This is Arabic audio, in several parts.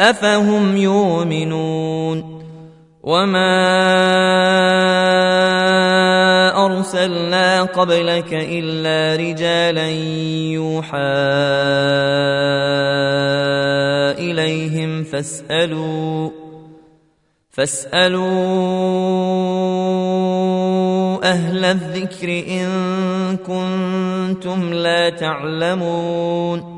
أفهم يؤمنون وما أرسلنا قبلك إلا رجالا يوحى إليهم فاسألوا فاسألوا أهل الذكر إن كنتم لا تعلمون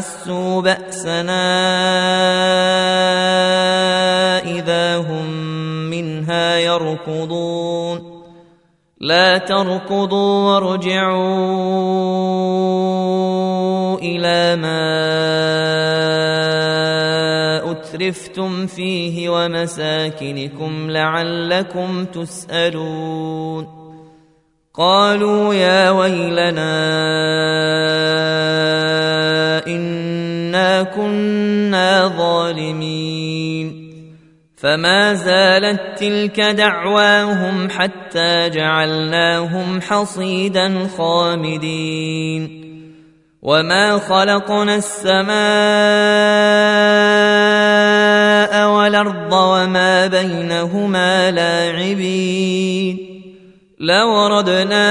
احسوا بأسنا إذا هم منها يركضون. لا تركضوا وارجعوا إلى ما أترفتم فيه ومساكنكم لعلكم تسألون. قالوا يا ويلنا انا كنا ظالمين فما زالت تلك دعواهم حتى جعلناهم حصيدا خامدين وما خلقنا السماء والارض وما بينهما لاعبين لوردنا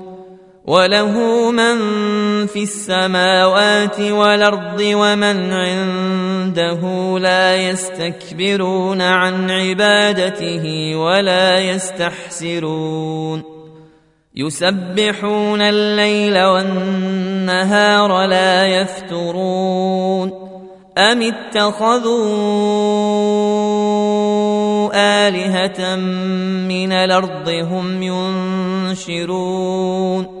وله من في السماوات والأرض ومن عنده لا يستكبرون عن عبادته ولا يستحسرون. يسبحون الليل والنهار لا يفترون. أم اتخذوا آلهة من الأرض هم ينشرون؟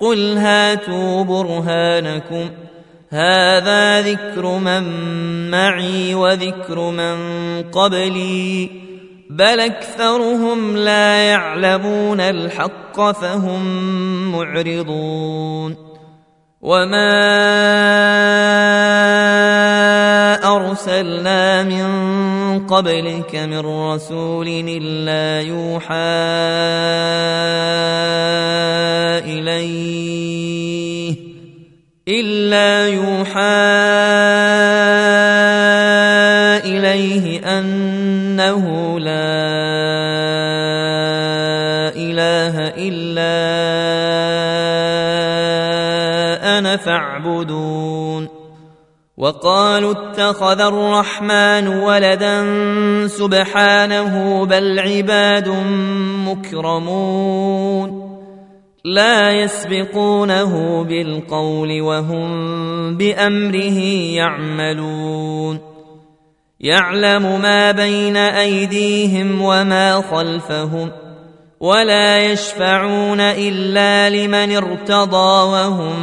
قل هاتوا برهانكم هذا ذكر من معي وذكر من قبلي بل اكثرهم لا يعلمون الحق فهم معرضون وما أرسلنا من قبلك من رسول إلا يوحى إليه إلا يوحى إليه أنه لا إله إلا فاعبدون. وقالوا اتخذ الرحمن ولدا سبحانه بل عباد مكرمون لا يسبقونه بالقول وهم بأمره يعملون يعلم ما بين أيديهم وما خلفهم ولا يشفعون إلا لمن ارتضى وهم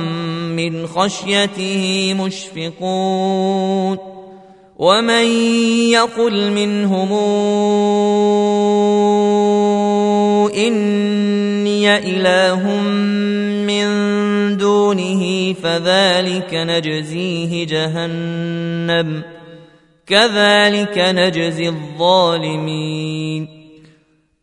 من خشيته مشفقون ومن يقل منهم إني إله من دونه فذلك نجزيه جهنم كذلك نجزي الظالمين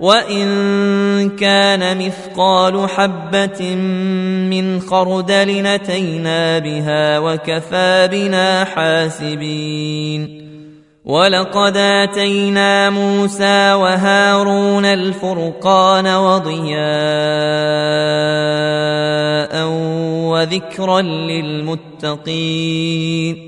وان كان مثقال حبه من خردل نتينا بها وكفى بنا حاسبين ولقد اتينا موسى وهارون الفرقان وضياء وذكرا للمتقين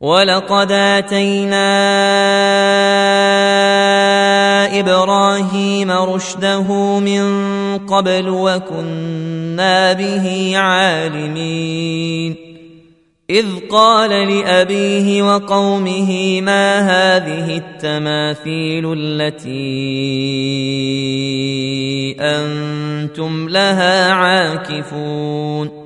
ولقد اتينا إبراهيم رشده من قبل وكنا به عالمين اذ قال لابيه وقومه ما هذه التماثيل التي أنتم لها عاكفون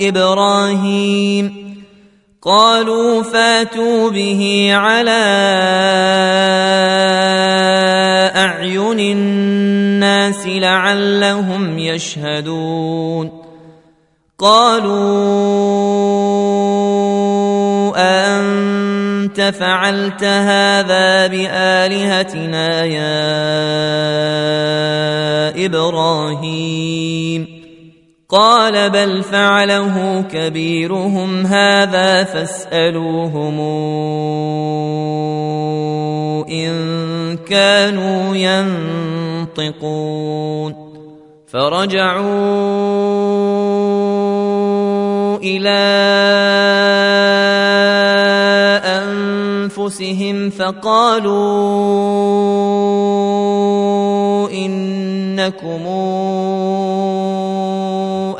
إبراهيم قالوا فاتوا به على أعين الناس لعلهم يشهدون قالوا أنت فعلت هذا بآلهتنا يا إبراهيم قال بل فعله كبيرهم هذا فاسألوهم إن كانوا ينطقون. فرجعوا إلى أنفسهم فقالوا إنكم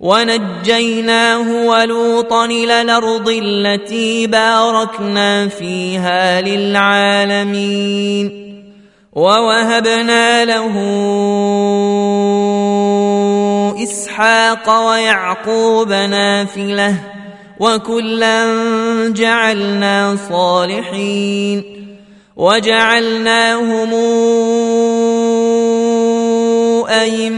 ونجيناه ولوطا إلى الأرض التي باركنا فيها للعالمين ووهبنا له إسحاق ويعقوب نافلة وكلا جعلنا صالحين وجعلناهم أئمة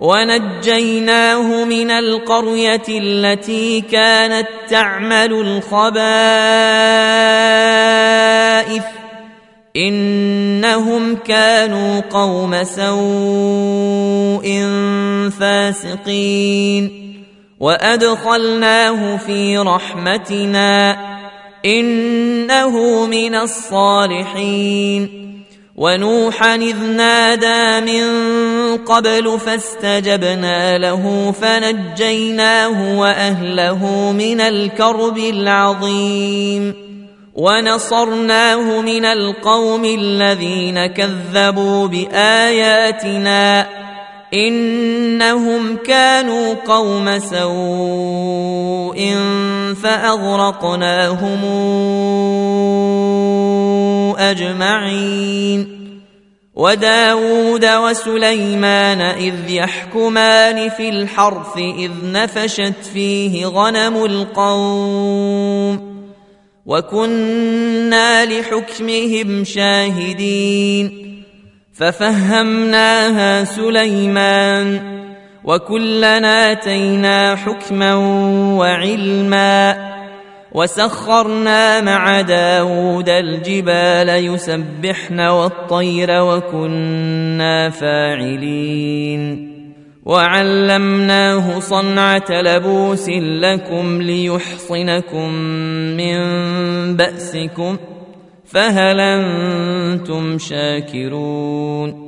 ونجيناه من القرية التي كانت تعمل الخبائث. إنهم كانوا قوم سوء فاسقين. وأدخلناه في رحمتنا. إنه من الصالحين. ونوحا إذ نادى من قبل فاستجبنا له فنجيناه وأهله من الكرب العظيم ونصرناه من القوم الذين كذبوا بآياتنا إنهم كانوا قوم سوء فأغرقناهم أجمعين وداود وسليمان إذ يحكمان في الحرث إذ نفشت فيه غنم القوم وكنا لحكمهم شاهدين ففهمناها سليمان وكلنا آتينا حكما وعلما وسخرنا مع داود الجبال يسبحن والطير وكنا فاعلين. وعلمناه صنعة لبوس لكم ليحصنكم من بأسكم فهل أنتم شاكرون؟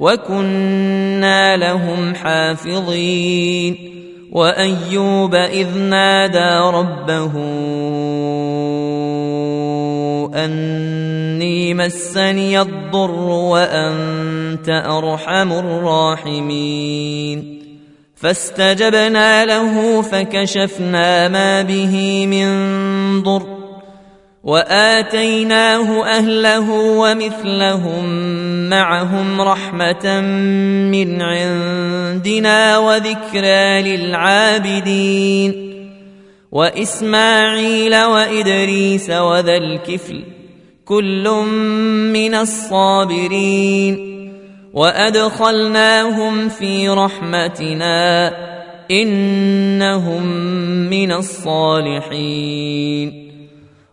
وكنا لهم حافظين وايوب اذ نادى ربه اني مسني الضر وانت ارحم الراحمين فاستجبنا له فكشفنا ما به من ضر وآتيناه أهله ومثلهم معهم رحمة من عندنا وذكرى للعابدين وإسماعيل وإدريس وذا الكفل كل من الصابرين وأدخلناهم في رحمتنا إنهم من الصالحين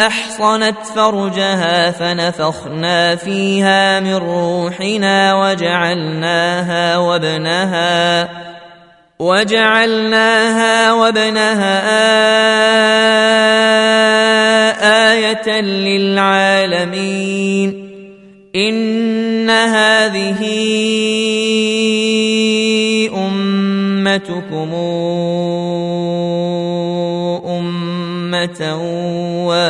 أحصنت فرجها فنفخنا فيها من روحنا وجعلناها وابنها وجعلناها وابنها آية للعالمين. إن هذه أمتكم أمة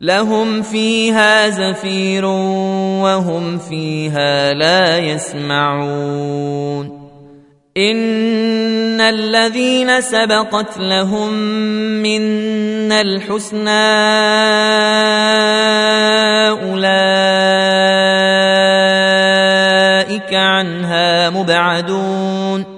لهم فيها زفير وهم فيها لا يسمعون. إن الذين سبقت لهم منا الحسنى أولئك عنها مبعدون.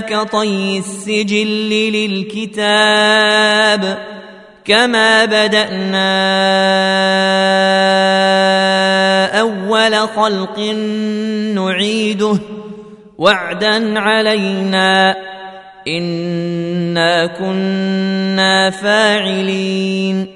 كطي السجل للكتاب كما بدأنا أول خلق نعيده وعدا علينا إنا كنا فاعلين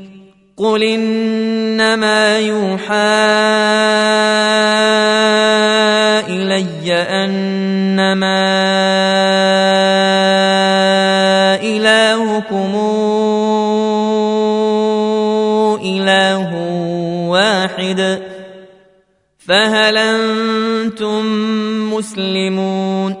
قل انما يوحى الي انما الهكم اله واحد فهل أنتم مسلمون